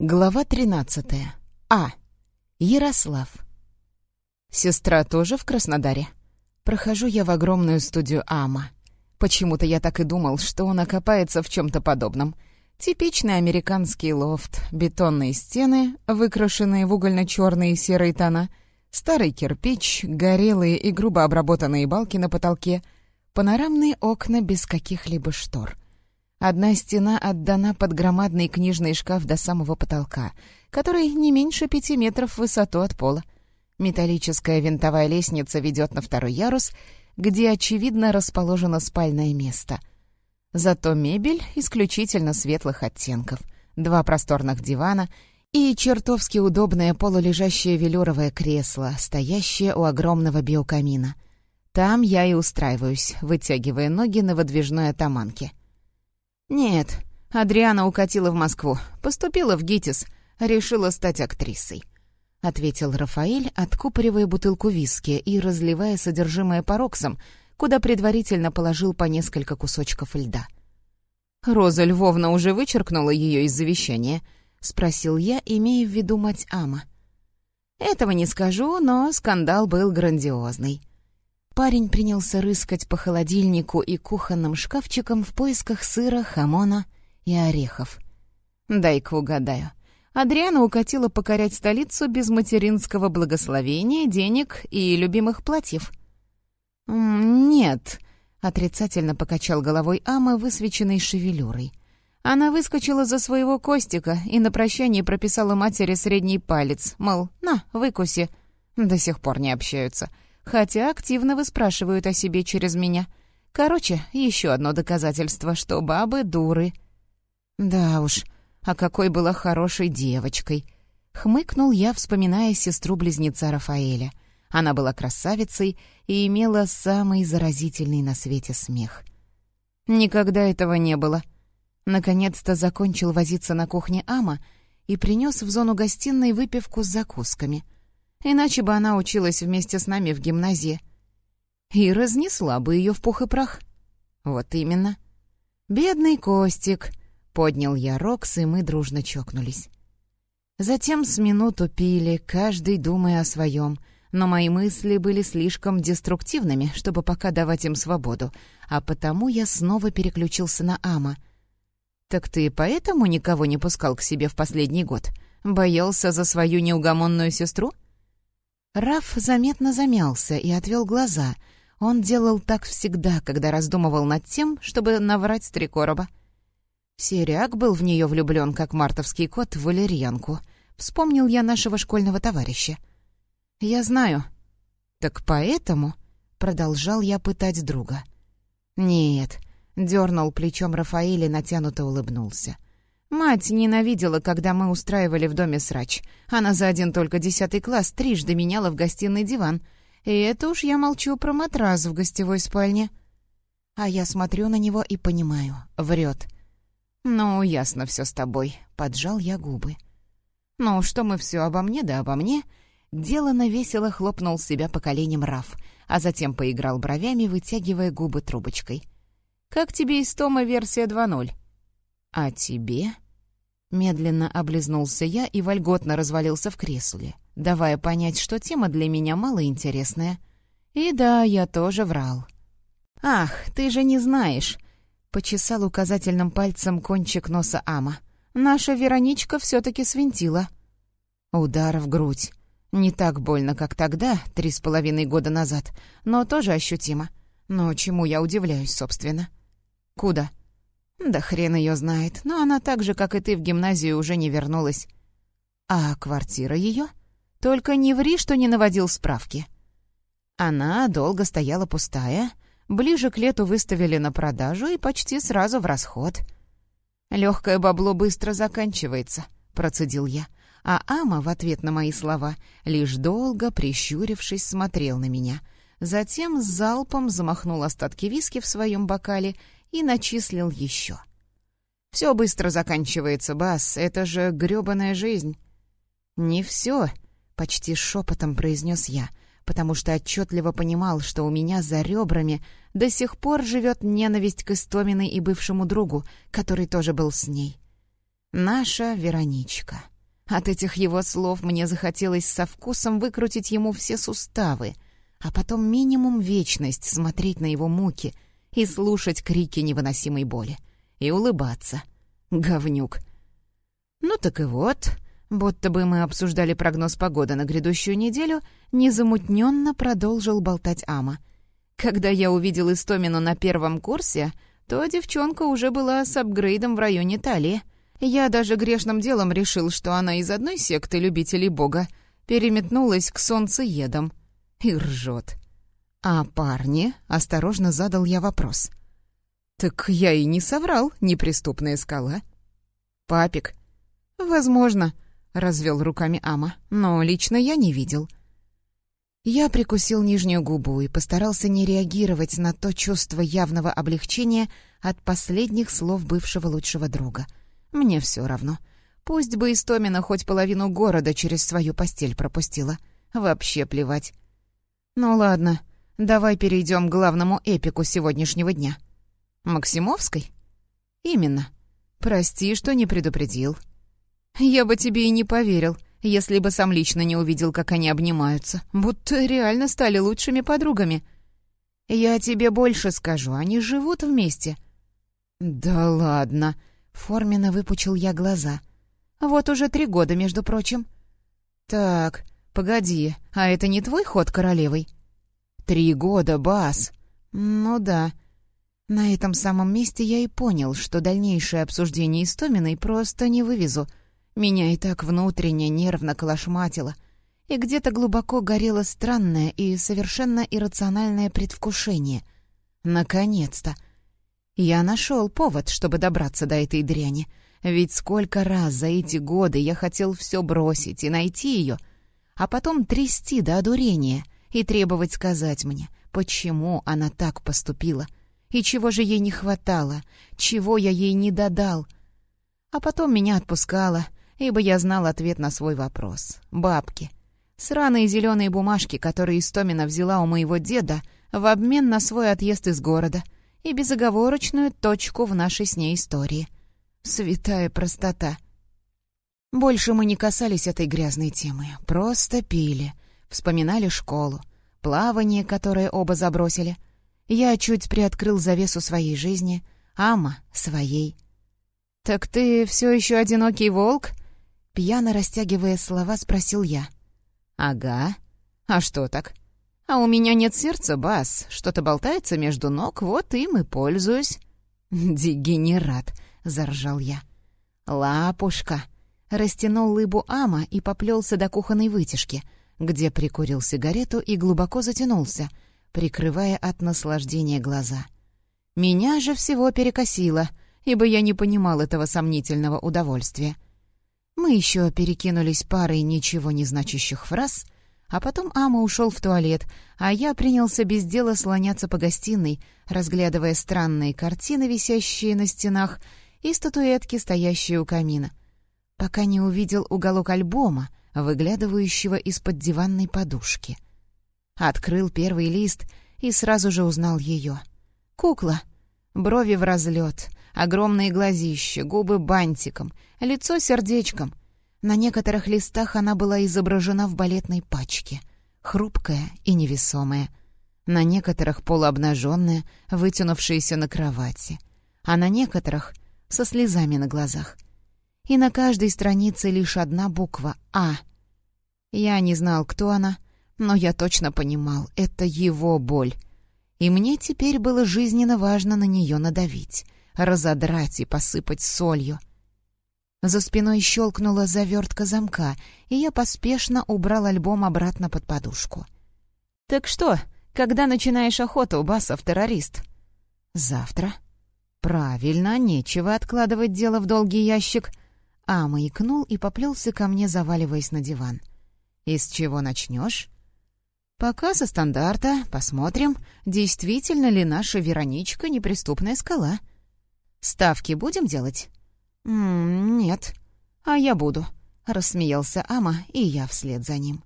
Глава 13. А. Ярослав. Сестра тоже в Краснодаре? Прохожу я в огромную студию Ама. Почему-то я так и думал, что он окопается в чем-то подобном. Типичный американский лофт, бетонные стены, выкрашенные в угольно-черные и серые тона, старый кирпич, горелые и грубо обработанные балки на потолке, панорамные окна без каких-либо штор — Одна стена отдана под громадный книжный шкаф до самого потолка, который не меньше пяти метров в высоту от пола. Металлическая винтовая лестница ведет на второй ярус, где, очевидно, расположено спальное место. Зато мебель исключительно светлых оттенков. Два просторных дивана и чертовски удобное полулежащее велюровое кресло, стоящее у огромного биокамина. Там я и устраиваюсь, вытягивая ноги на выдвижной атаманке. «Нет, Адриана укатила в Москву, поступила в ГИТИС, решила стать актрисой», — ответил Рафаэль, откупоривая бутылку виски и разливая содержимое пароксом, куда предварительно положил по несколько кусочков льда. «Роза Львовна уже вычеркнула ее из завещания?» — спросил я, имея в виду мать Ама. «Этого не скажу, но скандал был грандиозный. Парень принялся рыскать по холодильнику и кухонным шкафчикам в поисках сыра, хамона и орехов. «Дай-ка угадаю. Адриана укатила покорять столицу без материнского благословения, денег и любимых платьев». «Нет», — отрицательно покачал головой Ама, высвеченной шевелюрой. Она выскочила за своего Костика и на прощание прописала матери средний палец, мол, на, выкуси. До сих пор не общаются хотя активно выспрашивают о себе через меня. Короче, еще одно доказательство, что бабы дуры. Да уж, а какой была хорошей девочкой. Хмыкнул я, вспоминая сестру-близнеца Рафаэля. Она была красавицей и имела самый заразительный на свете смех. Никогда этого не было. Наконец-то закончил возиться на кухне Ама и принес в зону гостиной выпивку с закусками — Иначе бы она училась вместе с нами в гимназии. И разнесла бы ее в пух и прах. Вот именно. «Бедный Костик!» — поднял я Рокс, и мы дружно чокнулись. Затем с минуту пили, каждый думая о своем, но мои мысли были слишком деструктивными, чтобы пока давать им свободу, а потому я снова переключился на Ама. «Так ты поэтому никого не пускал к себе в последний год? Боялся за свою неугомонную сестру?» Раф заметно замялся и отвел глаза. Он делал так всегда, когда раздумывал над тем, чтобы наврать три короба. Серяк был в нее влюблен, как мартовский кот в валерьянку. Вспомнил я нашего школьного товарища. «Я знаю». «Так поэтому...» — продолжал я пытать друга. «Нет», — дернул плечом Рафаэль и натянуто улыбнулся. Мать ненавидела, когда мы устраивали в доме срач. Она за один только десятый класс трижды меняла в гостиной диван. И это уж я молчу про матрас в гостевой спальне. А я смотрю на него и понимаю, врет. «Ну, ясно все с тобой», — поджал я губы. «Ну, что мы все обо мне да обо мне?» Делано весело хлопнул себя по коленям Раф, а затем поиграл бровями, вытягивая губы трубочкой. «Как тебе из Тома версия 2.0?» «А тебе?» Медленно облизнулся я и вольготно развалился в кресле, давая понять, что тема для меня малоинтересная. И да, я тоже врал. «Ах, ты же не знаешь!» — почесал указательным пальцем кончик носа Ама. «Наша Вероничка все-таки свинтила». Удар в грудь. Не так больно, как тогда, три с половиной года назад, но тоже ощутимо. Но чему я удивляюсь, собственно? «Куда?» Да хрен ее знает, но она так же, как и ты, в гимназию уже не вернулась. А квартира ее? Только не ври, что не наводил справки. Она долго стояла пустая, ближе к лету выставили на продажу и почти сразу в расход. Легкое бабло быстро заканчивается, процедил я, а Ама в ответ на мои слова лишь долго, прищурившись, смотрел на меня. Затем с залпом замахнул остатки виски в своем бокале и начислил еще. «Все быстро заканчивается, Бас, это же грёбаная жизнь». «Не все», — почти шепотом произнес я, потому что отчетливо понимал, что у меня за ребрами до сих пор живет ненависть к Истоминой и бывшему другу, который тоже был с ней. Наша Вероничка. От этих его слов мне захотелось со вкусом выкрутить ему все суставы, а потом минимум вечность смотреть на его муки и слушать крики невыносимой боли. И улыбаться. Говнюк. Ну так и вот, будто бы мы обсуждали прогноз погоды на грядущую неделю, незамутненно продолжил болтать Ама. Когда я увидел Истомину на первом курсе, то девчонка уже была с апгрейдом в районе талии. Я даже грешным делом решил, что она из одной секты любителей бога переметнулась к солнцеедам. И ржет. «А парни?» — осторожно задал я вопрос. «Так я и не соврал, неприступная скала». «Папик?» «Возможно», — развел руками Ама, «но лично я не видел». Я прикусил нижнюю губу и постарался не реагировать на то чувство явного облегчения от последних слов бывшего лучшего друга. Мне все равно. Пусть бы Истомина хоть половину города через свою постель пропустила. Вообще плевать. Ну ладно, давай перейдем к главному эпику сегодняшнего дня. Максимовской? Именно. Прости, что не предупредил. Я бы тебе и не поверил — если бы сам лично не увидел, как они обнимаются, будто реально стали лучшими подругами. Я тебе больше скажу, они живут вместе. Да ладно, форменно выпучил я глаза. Вот уже три года, между прочим. Так, погоди, а это не твой ход королевой? Три года, Бас. Ну да. На этом самом месте я и понял, что дальнейшее обсуждение Истоминой просто не вывезу — меня и так внутренне нервно колошматило, и где-то глубоко горело странное и совершенно иррациональное предвкушение. Наконец-то! Я нашел повод, чтобы добраться до этой дряни. Ведь сколько раз за эти годы я хотел все бросить и найти ее, а потом трясти до одурения и требовать сказать мне, почему она так поступила, и чего же ей не хватало, чего я ей не додал. А потом меня отпускала — ибо я знал ответ на свой вопрос. Бабки. Сраные зеленые бумажки, которые Истомина взяла у моего деда в обмен на свой отъезд из города и безоговорочную точку в нашей с ней истории. Святая простота. Больше мы не касались этой грязной темы, просто пили, вспоминали школу, плавание, которое оба забросили. Я чуть приоткрыл завесу своей жизни, Ама — своей. «Так ты все еще одинокий волк?» Пьяно растягивая слова, спросил я. «Ага. А что так? А у меня нет сердца, Бас. Что-то болтается между ног, вот им и пользуюсь». «Дегенерат», — заржал я. «Лапушка». Растянул лыбу Ама и поплелся до кухонной вытяжки, где прикурил сигарету и глубоко затянулся, прикрывая от наслаждения глаза. Меня же всего перекосило, ибо я не понимал этого сомнительного удовольствия — мы еще перекинулись парой ничего не значащих фраз, а потом Ама ушел в туалет, а я принялся без дела слоняться по гостиной, разглядывая странные картины, висящие на стенах, и статуэтки, стоящие у камина, пока не увидел уголок альбома, выглядывающего из-под диванной подушки. Открыл первый лист и сразу же узнал ее. Кукла. Брови в разлет, огромные глазища, губы бантиком, лицо сердечком. На некоторых листах она была изображена в балетной пачке, хрупкая и невесомая. На некоторых полуобнаженная, вытянувшаяся на кровати, а на некоторых — со слезами на глазах. И на каждой странице лишь одна буква «А». Я не знал, кто она, но я точно понимал — это его боль. И мне теперь было жизненно важно на нее надавить — разодрать и посыпать солью. За спиной щелкнула завертка замка, и я поспешно убрал альбом обратно под подушку. «Так что, когда начинаешь охоту, Басов-террорист?» «Завтра». «Правильно, нечего откладывать дело в долгий ящик». А маякнул и поплелся ко мне, заваливаясь на диван. «Из чего начнешь?» «Пока со стандарта. Посмотрим, действительно ли наша Вероничка неприступная скала». Ставки будем делать?» «М -м, «Нет». «А я буду», — рассмеялся Ама, и я вслед за ним.